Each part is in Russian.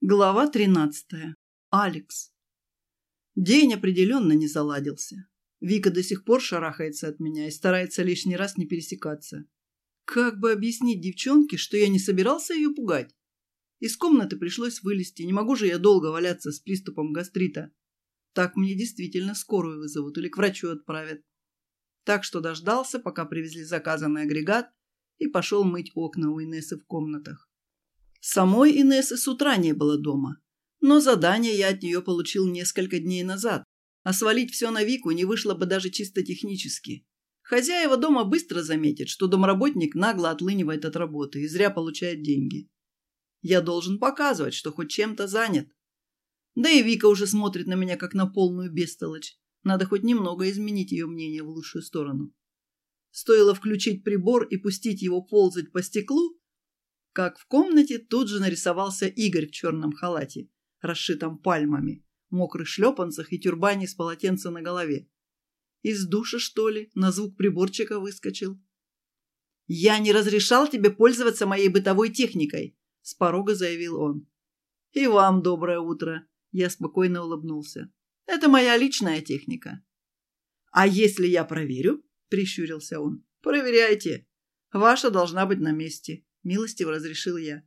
Глава 13. Алекс. День определенно не заладился. Вика до сих пор шарахается от меня и старается лишний раз не пересекаться. Как бы объяснить девчонке, что я не собирался ее пугать? Из комнаты пришлось вылезти, не могу же я долго валяться с приступом гастрита. Так мне действительно скорую вызовут или к врачу отправят. Так что дождался, пока привезли заказанный агрегат, и пошел мыть окна у Инессы в комнатах. Самой Инессы с утра не было дома. Но задание я от нее получил несколько дней назад, а свалить все на Вику не вышло бы даже чисто технически. Хозяева дома быстро заметят, что домработник нагло отлынивает от работы и зря получает деньги. Я должен показывать, что хоть чем-то занят. Да и Вика уже смотрит на меня, как на полную бестолочь. Надо хоть немного изменить ее мнение в лучшую сторону. Стоило включить прибор и пустить его ползать по стеклу, как в комнате тут же нарисовался Игорь в черном халате, расшитом пальмами, мокрых шлепанцах и тюрбане с полотенца на голове. Из душа, что ли, на звук приборчика выскочил. «Я не разрешал тебе пользоваться моей бытовой техникой», — с порога заявил он. «И вам доброе утро», — я спокойно улыбнулся. «Это моя личная техника». «А если я проверю?» — прищурился он. «Проверяйте. Ваша должна быть на месте милостиво разрешил я.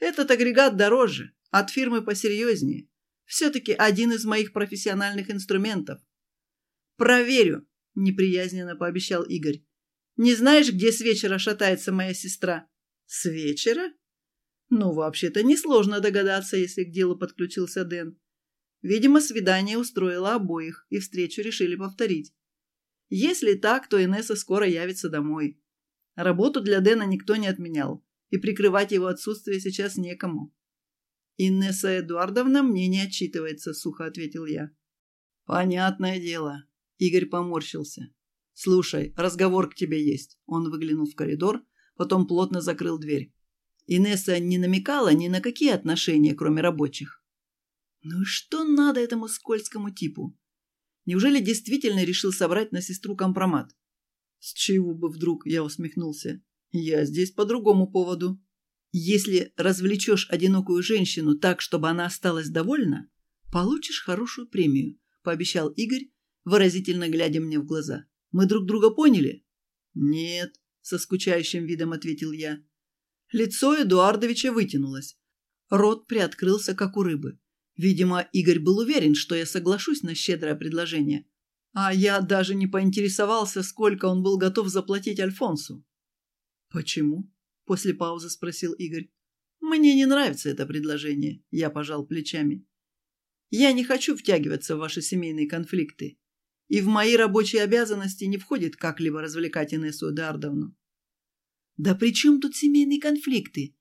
«Этот агрегат дороже, от фирмы посерьезнее. Все-таки один из моих профессиональных инструментов». «Проверю», – неприязненно пообещал Игорь. «Не знаешь, где с вечера шатается моя сестра?» «С вечера?» «Ну, вообще-то несложно догадаться, если к делу подключился Дэн. Видимо, свидание устроило обоих, и встречу решили повторить. Если так, то Инесса скоро явится домой. Работу для Дэна никто не отменял и прикрывать его отсутствие сейчас некому. «Инесса Эдуардовна мне не отчитывается», — сухо ответил я. «Понятное дело», — Игорь поморщился. «Слушай, разговор к тебе есть». Он выглянул в коридор, потом плотно закрыл дверь. Инесса не намекала ни на какие отношения, кроме рабочих. «Ну и что надо этому скользкому типу? Неужели действительно решил собрать на сестру компромат?» «С чего бы вдруг?» – я усмехнулся. Я здесь по другому поводу. Если развлечешь одинокую женщину так, чтобы она осталась довольна, получишь хорошую премию, пообещал Игорь, выразительно глядя мне в глаза. Мы друг друга поняли? Нет, со скучающим видом ответил я. Лицо Эдуардовича вытянулось. Рот приоткрылся, как у рыбы. Видимо, Игорь был уверен, что я соглашусь на щедрое предложение. А я даже не поинтересовался, сколько он был готов заплатить Альфонсу. «Почему?» – после паузы спросил Игорь. «Мне не нравится это предложение», – я пожал плечами. «Я не хочу втягиваться в ваши семейные конфликты, и в мои рабочие обязанности не входит как-либо развлекать Инессу Эдуардовну». «Да при чем тут семейные конфликты?»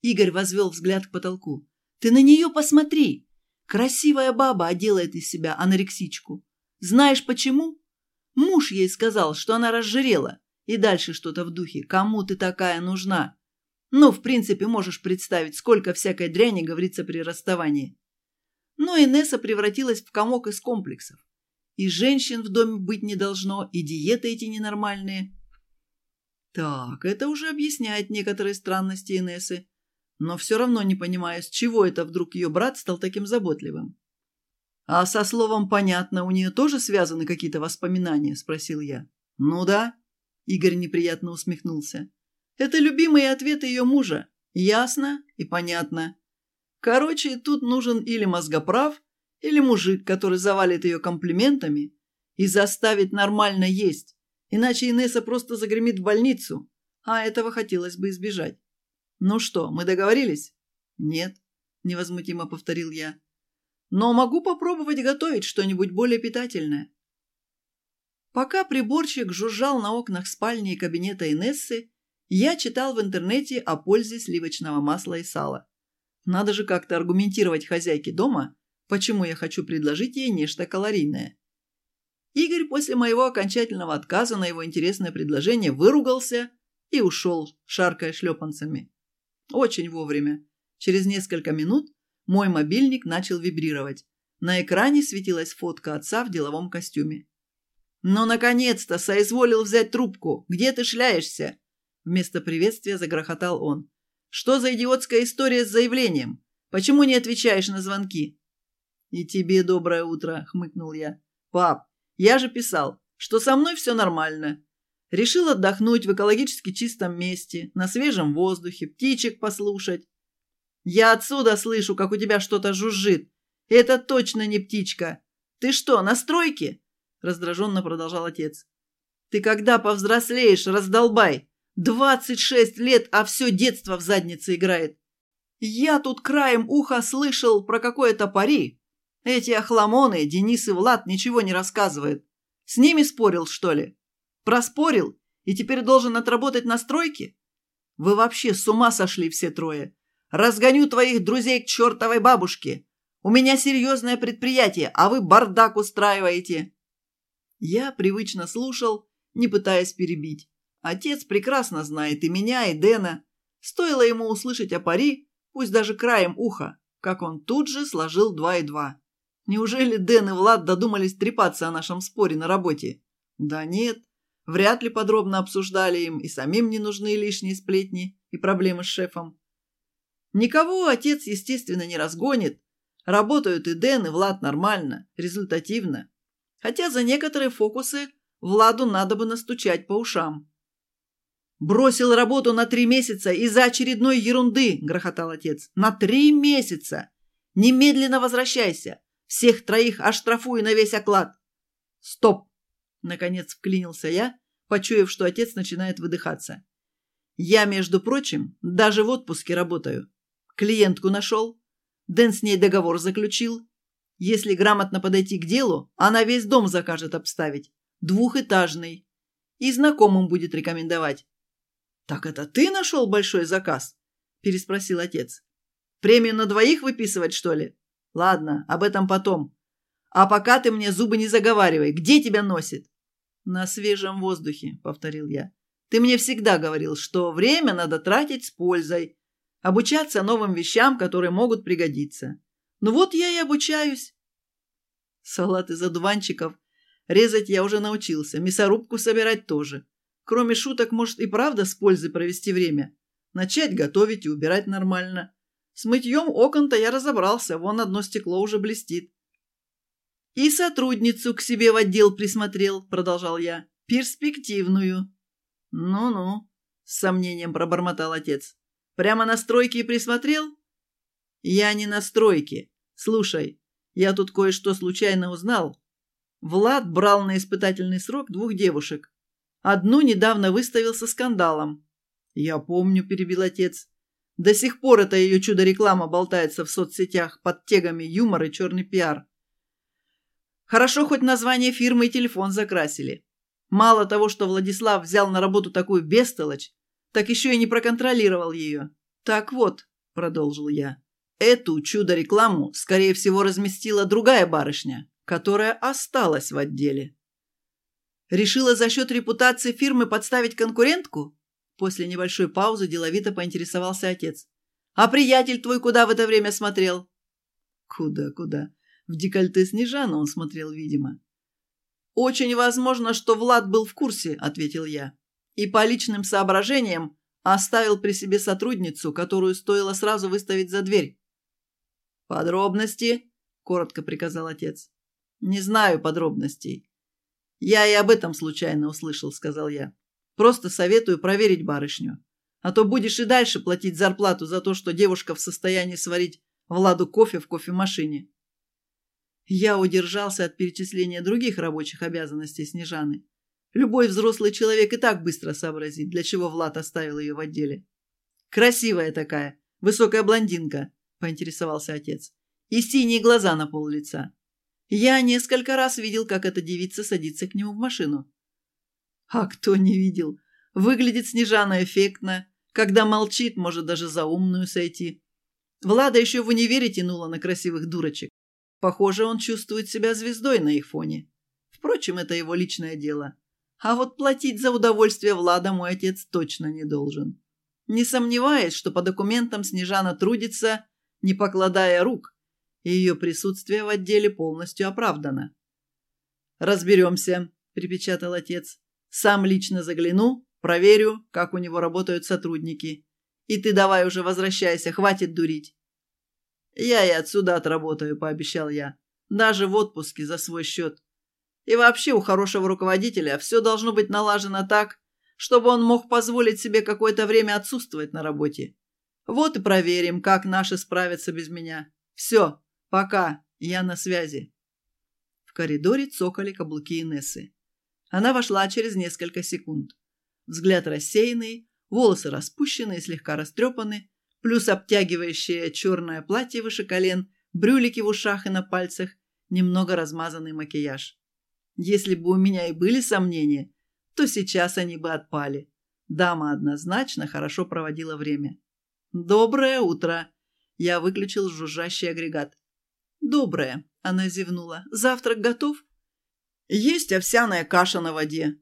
Игорь возвел взгляд к потолку. «Ты на нее посмотри! Красивая баба оделает из себя анорексичку. Знаешь почему? Муж ей сказал, что она разжирела, и дальше что-то в духе «Кому ты такая нужна?» Ну, в принципе, можешь представить, сколько всякой дряни говорится при расставании. Но Инесса превратилась в комок из комплексов. И женщин в доме быть не должно, и диеты эти ненормальные. Так, это уже объясняет некоторые странности Инессы. Но все равно не понимаю, с чего это вдруг ее брат стал таким заботливым. «А со словом «понятно» у нее тоже связаны какие-то воспоминания?» – спросил я. «Ну да», Игорь неприятно усмехнулся. «Это любимые ответы ее мужа. Ясно и понятно. Короче, тут нужен или мозгоправ, или мужик, который завалит ее комплиментами и заставит нормально есть, иначе Инесса просто загремит в больницу, а этого хотелось бы избежать. Ну что, мы договорились? Нет, невозмутимо повторил я. Но могу попробовать готовить что-нибудь более питательное. Пока приборчик жужжал на окнах спальни и кабинета Инессы, я читал в интернете о пользе сливочного масла и сала. Надо же как-то аргументировать хозяйке дома, почему я хочу предложить ей нечто калорийное. Игорь после моего окончательного отказа на его интересное предложение выругался и ушел, шаркая шлепанцами. Очень вовремя. Через несколько минут мой мобильник начал вибрировать. На экране светилась фотка отца в деловом костюме. «Ну, наконец-то! Соизволил взять трубку! Где ты шляешься?» Вместо приветствия загрохотал он. «Что за идиотская история с заявлением? Почему не отвечаешь на звонки?» «И тебе доброе утро!» — хмыкнул я. «Пап, я же писал, что со мной все нормально. Решил отдохнуть в экологически чистом месте, на свежем воздухе, птичек послушать. Я отсюда слышу, как у тебя что-то жужжит. Это точно не птичка. Ты что, на стройке?» раздраженно продолжал отец. «Ты когда повзрослеешь, раздолбай! Двадцать шесть лет, а все детство в заднице играет! Я тут краем уха слышал про какое-то пари. Эти охламоны, Денис и Влад, ничего не рассказывают. С ними спорил, что ли? Проспорил? И теперь должен отработать на стройке? Вы вообще с ума сошли все трое!» Разгоню твоих друзей к чертовой бабушке. У меня серьезное предприятие, а вы бардак устраиваете. Я привычно слушал, не пытаясь перебить. Отец прекрасно знает и меня, и Дэна. Стоило ему услышать о пари, пусть даже краем уха, как он тут же сложил два и два. Неужели Дэн и Влад додумались трепаться о нашем споре на работе? Да нет, вряд ли подробно обсуждали им, и самим не нужны лишние сплетни и проблемы с шефом. Никого отец, естественно, не разгонит. Работают и Дэн, и Влад нормально, результативно. Хотя за некоторые фокусы Владу надо бы настучать по ушам. «Бросил работу на три месяца из-за очередной ерунды!» – грохотал отец. «На три месяца! Немедленно возвращайся! Всех троих оштрафую на весь оклад!» «Стоп!» Наконец вклинился я, почуяв, что отец начинает выдыхаться. «Я, между прочим, даже в отпуске работаю. Клиентку нашел. Дэн с ней договор заключил. Если грамотно подойти к делу, она весь дом закажет обставить. Двухэтажный. И знакомым будет рекомендовать». «Так это ты нашел большой заказ?» – переспросил отец. «Премию на двоих выписывать, что ли? Ладно, об этом потом. А пока ты мне зубы не заговаривай. Где тебя носит?» «На свежем воздухе», — повторил я. «Ты мне всегда говорил, что время надо тратить с пользой, обучаться новым вещам, которые могут пригодиться. Ну вот я и обучаюсь. Салат из одуванчиков. Резать я уже научился, мясорубку собирать тоже. Кроме шуток, может и правда с пользой провести время. Начать готовить и убирать нормально. С мытьем окон-то я разобрался, вон одно стекло уже блестит. «И сотрудницу к себе в отдел присмотрел», — продолжал я. «Перспективную». «Ну-ну», — с сомнением пробормотал отец. «Прямо на стройке присмотрел?» «Я не на стройке. Слушай, я тут кое-что случайно узнал. Влад брал на испытательный срок двух девушек. Одну недавно выставил со скандалом. Я помню, перебил отец. До сих пор это ее чудо-реклама болтается в соцсетях под тегами юмор и черный пиар. Хорошо хоть название фирмы и телефон закрасили. Мало того, что Владислав взял на работу такую бестолочь, так еще и не проконтролировал ее. «Так вот», — продолжил я, Эту чудо-рекламу, скорее всего, разместила другая барышня, которая осталась в отделе. Решила за счет репутации фирмы подставить конкурентку? После небольшой паузы деловито поинтересовался отец. «А приятель твой куда в это время смотрел?» «Куда-куда?» В декольте Снежана он смотрел, видимо. «Очень возможно, что Влад был в курсе», — ответил я. «И по личным соображениям оставил при себе сотрудницу, которую стоило сразу выставить за дверь. «Подробности?» — коротко приказал отец. «Не знаю подробностей». «Я и об этом случайно услышал», — сказал я. «Просто советую проверить барышню. А то будешь и дальше платить зарплату за то, что девушка в состоянии сварить Владу кофе в кофемашине». Я удержался от перечисления других рабочих обязанностей Снежаны. Любой взрослый человек и так быстро сообразит, для чего Влад оставил поинтересовался отец. «И синие глаза на пол лица». Я несколько раз видел, как эта девица садится к нему в машину. А кто не видел? Выглядит Снежана эффектно. Когда молчит, может даже за умную сойти. Влада еще в универе тянула на красивых дурочек. Похоже, он чувствует себя звездой на их фоне. Впрочем, это его личное дело. А вот платить за удовольствие Влада мой отец точно не должен. Не сомневаясь, что по документам Снежана трудится не покладая рук, и ее присутствие в отделе полностью оправдано. «Разберемся», – припечатал отец. «Сам лично загляну, проверю, как у него работают сотрудники. И ты давай уже возвращайся, хватит дурить». «Я и отсюда отработаю», – пообещал я. «Даже в отпуске за свой счет. И вообще у хорошего руководителя все должно быть налажено так, чтобы он мог позволить себе какое-то время отсутствовать на работе. Вот и проверим, как наши справятся без меня. Все, пока, я на связи». В коридоре цокали каблуки Инессы. Она вошла через несколько секунд. Взгляд рассеянный, волосы распущены и слегка растрепаны, плюс обтягивающее черное платье выше колен, брюлики в ушах и на пальцах, немного размазанный макияж. Если бы у меня и были сомнения, то сейчас они бы отпали. Дама однозначно хорошо проводила время. «Доброе утро!» Я выключил жужжащий агрегат. «Доброе!» – она зевнула. «Завтрак готов?» «Есть овсяная каша на воде.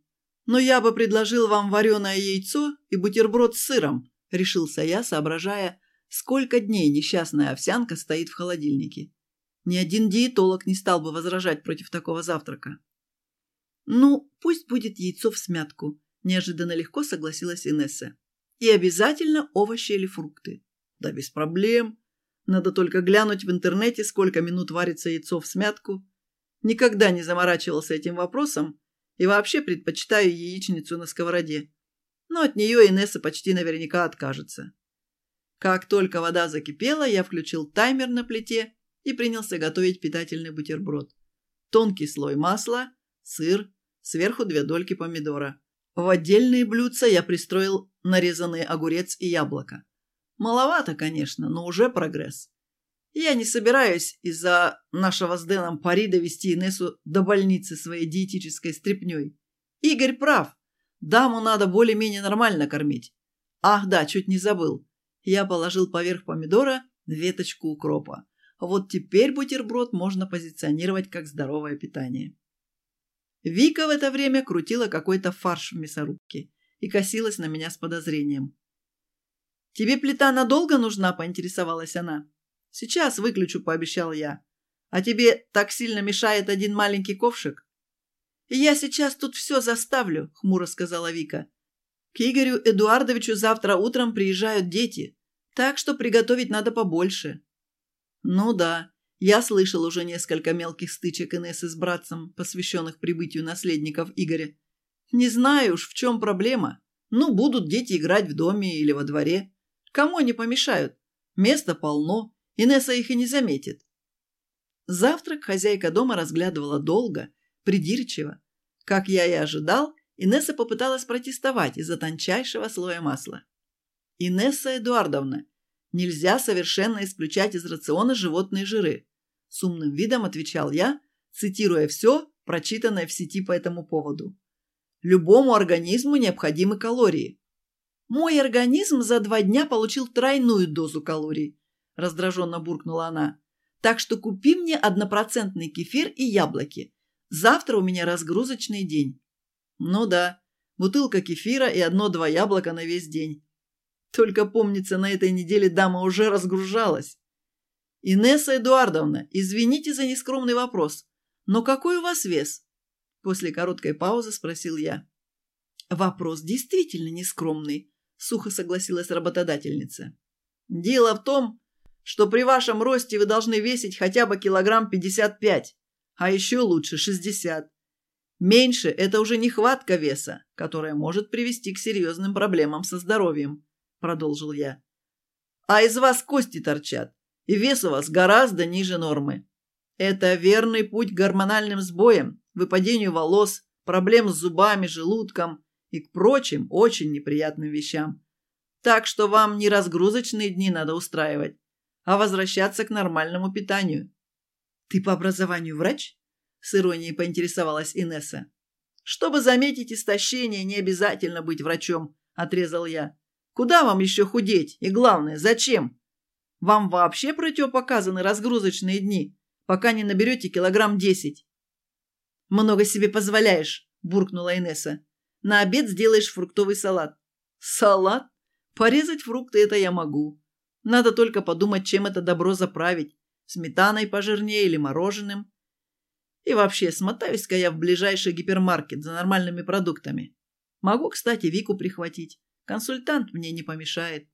Но я бы предложил вам вареное яйцо и бутерброд с сыром», – решился я, соображая, сколько дней несчастная овсянка стоит в холодильнике. Ни один диетолог не стал бы возражать против такого завтрака. «Ну, пусть будет яйцо в смятку», – неожиданно легко согласилась Инесса и обязательно овощи или фрукты. Да без проблем. Надо только глянуть в интернете, сколько минут варится яйцо в смятку. Никогда не заморачивался этим вопросом и вообще предпочитаю яичницу на сковороде. Но от нее Инесса почти наверняка откажется. Как только вода закипела, я включил таймер на плите и принялся готовить питательный бутерброд. Тонкий слой масла, сыр, сверху две дольки помидора. В отдельные блюдца я пристроил нарезанный огурец и яблоко. Маловато, конечно, но уже прогресс. Я не собираюсь из-за нашего с Дэном пари довести Инессу до больницы своей диетической стряпнёй. Игорь прав. Даму надо более-менее нормально кормить. Ах да, чуть не забыл. Я положил поверх помидора веточку укропа. Вот теперь бутерброд можно позиционировать как здоровое питание. Вика в это время крутила какой-то фарш в мясорубке и косилась на меня с подозрением. «Тебе плита надолго нужна?» – поинтересовалась она. «Сейчас выключу», – пообещал я. «А тебе так сильно мешает один маленький ковшик?» «Я сейчас тут все заставлю», – хмуро сказала Вика. «К Игорю Эдуардовичу завтра утром приезжают дети, так что приготовить надо побольше». «Ну да, я слышал уже несколько мелких стычек Инессы с братцем, посвященных прибытию наследников Игоря. Не знаю уж, в чем проблема. Ну, будут дети играть в доме или во дворе. Кому они помешают? Места полно, Инесса их и не заметит. Завтрак хозяйка дома разглядывала долго, придирчиво. Как я и ожидал, Инесса попыталась протестовать из-за тончайшего слоя масла. «Инесса Эдуардовна, нельзя совершенно исключать из рациона животные жиры. Сумным видом отвечал я, цитируя все, прочитанное в сети по этому поводу. Любому организму необходимы калории. Мой организм за два дня получил тройную дозу калорий, раздраженно буркнула она. Так что купи мне однопроцентный кефир и яблоки. Завтра у меня разгрузочный день. Ну да, бутылка кефира и одно-два яблока на весь день. Только помнится, на этой неделе дама уже разгружалась. «Инесса Эдуардовна, извините за нескромный вопрос, но какой у вас вес?» После короткой паузы спросил я. «Вопрос действительно нескромный», – сухо согласилась работодательница. «Дело в том, что при вашем росте вы должны весить хотя бы килограмм 55, а еще лучше 60. Меньше – это уже нехватка веса, которая может привести к серьезным проблемам со здоровьем», – продолжил я. «А из вас кости торчат и вес у вас гораздо ниже нормы. Это верный путь к гормональным сбоям, выпадению волос, проблем с зубами, желудком и к прочим очень неприятным вещам. Так что вам не разгрузочные дни надо устраивать, а возвращаться к нормальному питанию. «Ты по образованию врач?» – с иронией поинтересовалась Инесса. «Чтобы заметить истощение, не обязательно быть врачом», – отрезал я. «Куда вам еще худеть? И главное, зачем?» Вам вообще противопоказаны разгрузочные дни, пока не наберете килограмм десять. Много себе позволяешь, буркнула Инесса. На обед сделаешь фруктовый салат. Салат? Порезать фрукты это я могу. Надо только подумать, чем это добро заправить. Сметаной пожирнее или мороженым. И вообще, смотаюсь-ка я в ближайший гипермаркет за нормальными продуктами. Могу, кстати, Вику прихватить. Консультант мне не помешает.